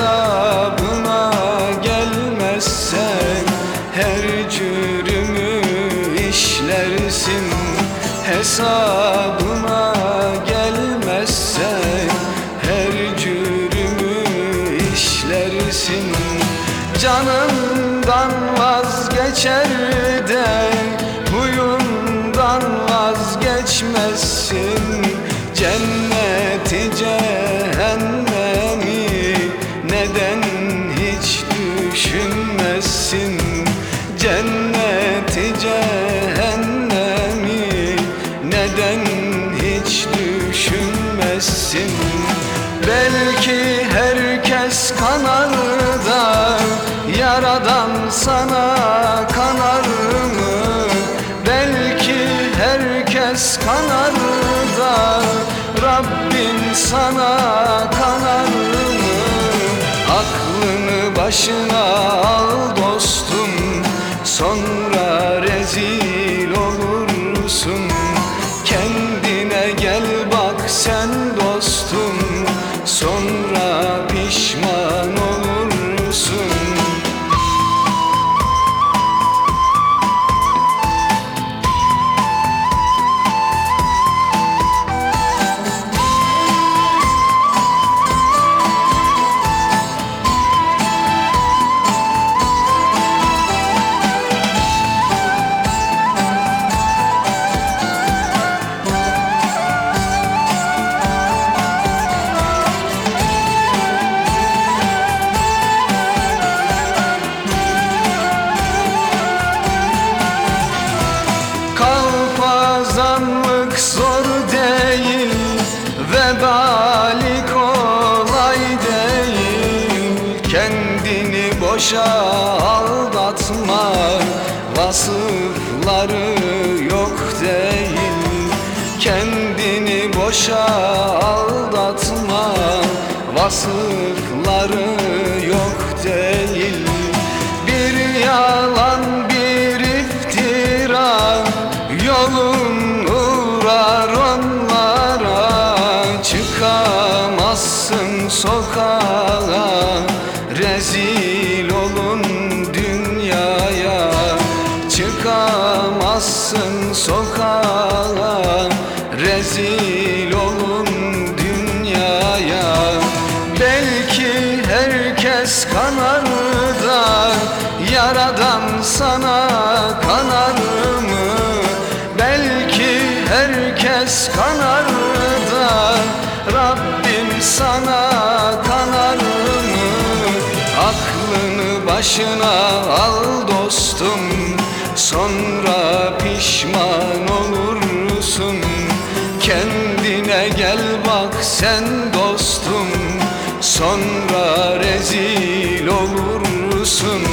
hesabına gelmezsen Her cürümü işlersin. Hesabına gelmezsen Her cürümü işlersin. Canından vazgeçer de Huyundan vazgeçmezsin. Cenneti cehennemi Cehennemi Neden hiç düşünmezsin Belki herkes kanar da Yaradan sana kanar mı? Belki herkes kanar da Rabbin sana kanar mı? Aklını başına al dostum Sonra rezil olursun Kendine gel bak sen dostum. Sonra Kendini boşa aldatma. Vasıfları yok değil. Kendini boşa aldatma. Vasıfları yok değil. Bir yalan bir iftira. Yolun uğrar onlara. Çıkamazsın sokağa Çıkamazsın sokağa. Rezil olun dünyaya. Belki herkes kanar da Yaradan sana kanar mı? Belki herkes kanar da Rabbim sana kanar mı? Aklını başına al dostum Sonra pişman olursun. Kendine gel bak sen dostum. Sonra rezil olursun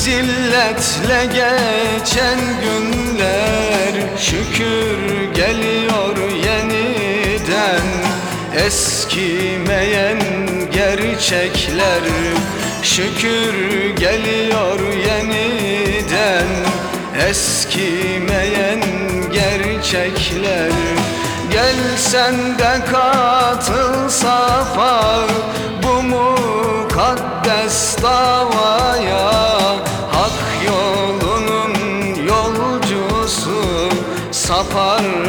Zilletle geçen günler Şükür geliyor yeniden. Eskimeyen gerçekler Şükür geliyor yeniden. Eskimeyen gerçekler Gel sen de katıl safa Bu mukaddes davaya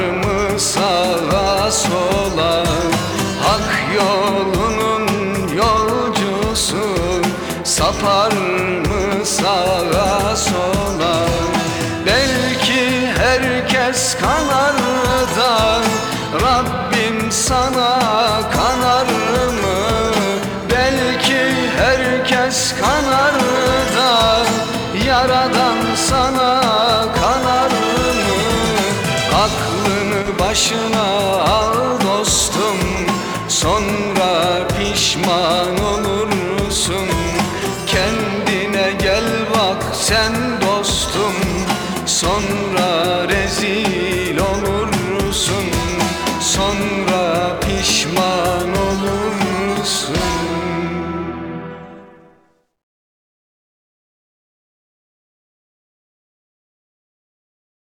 mı sağa sola. Hak yolunun yolcusu Sapar mı sağa sola? Belki herkes kanar da Rabbim sana kanar mı? Belki herkes kanar da Yaradan başına al dostum Sonra pişman olursun Kendine gel bak sen dostum Sonra rezil olursun Sonra